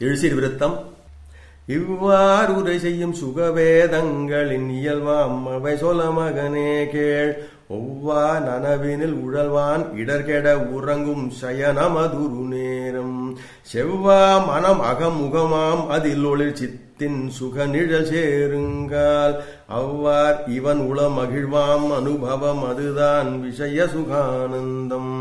எழுசீர் விருத்தம். இவ்வாறுரை செய்யும் சுகவேதங்களின் இயல்பாம் அவை சொல மகனே கேள். ஒவ்வா நனவினில் உழல்வான் இடர்கெட உறங்கும் சயனமதுரு நேரம். செவ்வா மனம் அகமுகமாம் அதில் ஒளிர் சித்தின் சுக நிழல் சேருங்கால். அவ்வார் இவன் உள மகிழ்வாம் அனுபவம் அதுதான் விஷய சுகானந்தம்.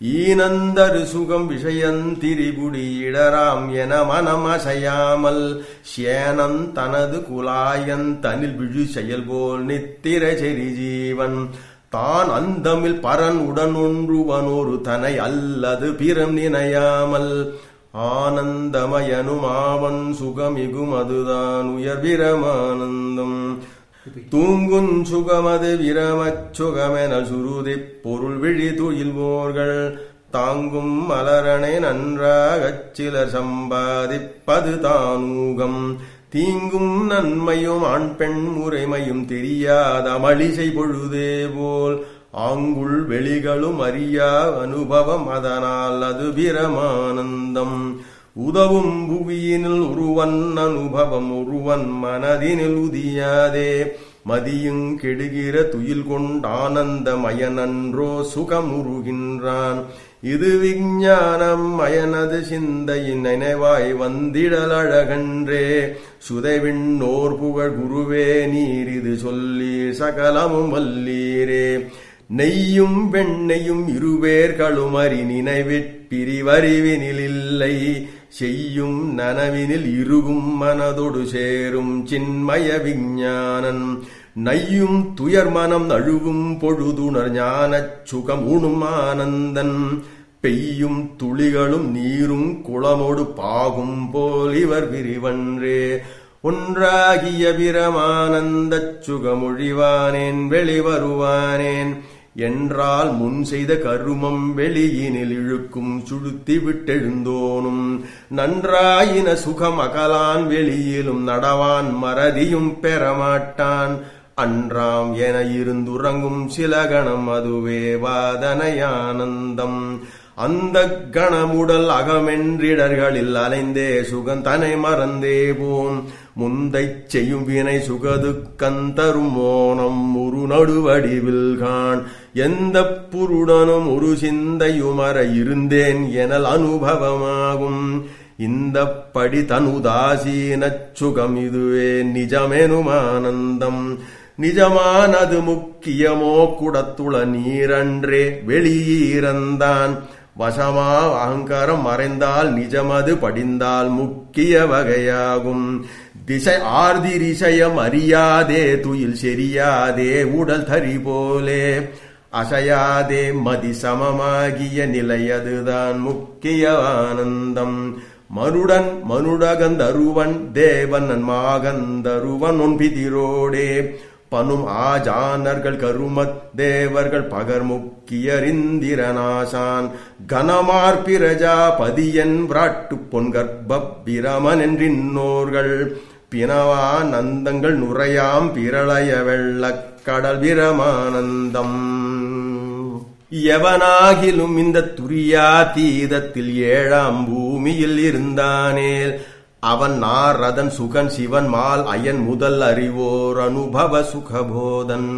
ஈனந்தரு சுகம் விஷயந்திரிபுடி இடராம் என மனம் அசையாமல் சேனன் தனது குலாயன் தனில் விழு செயல் போல் நித்திர செரி ஜீவன். தான் அந்தமில் பரன் உடன் தனை அல்லது பிறம் நினையாமல் ஆனந்தமயனும் ஆவன் சுகமிகும் அதுதான் உயர்விரமானந்தம் தூங்குஞ் சுகமது விரமச் சுகமென சுருதி பொருள் விழி துயில்வோர்கள் தாங்கும் மலரனை நன்றாகச் சிலர் சம்பாதிப்பது தானூகம். தீங்கும் நன்மையும் ஆண் பெண் முறைமையும் தெரியாத மளிசை பொழுதே போல் ஆங்குள் வெளிகளும் அறியா அனுபவம் அதனால் அது பிரமானந்தம். உதவும் புவியினில் ஒருவன் அனுபவம் ஒருவன் மனதினில் உதியாதே. மதியுங் கெடுகிற துயில் கொண்டானந்தமயனன்றோ சுகமுருகின்றான். இது விஞ்ஞானம் மயனது சிந்தையின் நினைவாய் வந்திடலழகன்றே. சுதைவிண்ணோர் புகழ் குருவே நீர் இது சொல்லி சகலமும் வல்லீரே. நெய்யும் வெண்ணையும் இருவேர்களும் அறி நினைவிற்பிரிவறிவினிலில்லை செய்யும் நனவினில் இருகும் மனதொடு சேரும் சின்மய விஞ்ஞானன். நையும் துயர் மனம் அழுவும் பொழுதுணர் ஞானச் சுகம் உணும் ஆனந்தன். பெய்யும் துளிகளும் நீரும் குளமோடு பாகும் போல் இவர் விரிவன்றே. ஒன்றாகிய பிரமானந்தச் சுகமொழிவானேன் வெளிவருவானேன். என்றால் முன் செய்த கருமம் வெளியினில் இழுக்கும் சுழுத்தி விட்டெழுந்தோனும். நன்றாயின சுகம் அகலான் வெளியிலும் நடவான் மறதியும் பெறமாட்டான். அன்றாம் என இருந்துறங்கும் சில கணம் அதுவே வாதனையானந்தம். அந்த கணமுடல் அகமென்றிடர்களில் அலைந்தே சுகந்தனை மறந்தே போம் முந்தை செய்யும் வினை சுகது கந்தரும் மோனம் ஒரு நடுவடிவில் கான் எந்த புருடனும் ஒரு சிந்தையுமர இருந்தேன் எனல் அனுபவமாகும். இந்த படி தனுதாசீன சுகம் இதுவே நிஜமெனும் ஆனந்தம். நிஜமானது முக்கியமோ குடத்துள நீரன்றே வெளியீரந்தான். வசமா அகங்காரம் மறைந்தால் நிஜமது படிந்தால் முக்கிய வகையாகும். திசை ஆர்திரிசயம் அறியாதே துயில் செரியாதே உடல் தறி போலே. அசையாதே மதி சமமாகிய நிலையதுதான் முக்கிய ஆனந்தம். மருடன் மருடகந்தருவன் தேவன் மாகந்தருவன் ஒன்பிதிரோடே பனும் ஆஜானர்கள் கருமத் தேவர்கள் பகர் முக்கியரிந்திரநாசான் கனமார் பிரஜாபதியன் விராட்டு பொன் கர்ப்ப என்றின்னோர்கள் பினவா நந்தங்கள் நுரையாம் பிரளய வெள்ளக் கடல் பிரமானந்தம். எவனாகிலும் இந்த துரியா தீதத்தில் ஏழாம் பூமியில் இருந்தானேல் அவன் நாரதன் சுகன் சிவன் மால் அயன் முதல் அறிவோர் அனுபவ சுகபோதன்.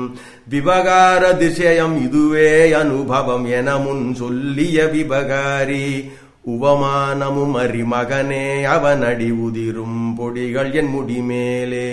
விவகார திசயம் இதுவே அனுபவம் என முன் சொல்லிய விபகாரி உபமானமும் அறிமகனே அவனடி உதிரும் பொடிகள் என் முடிமேலே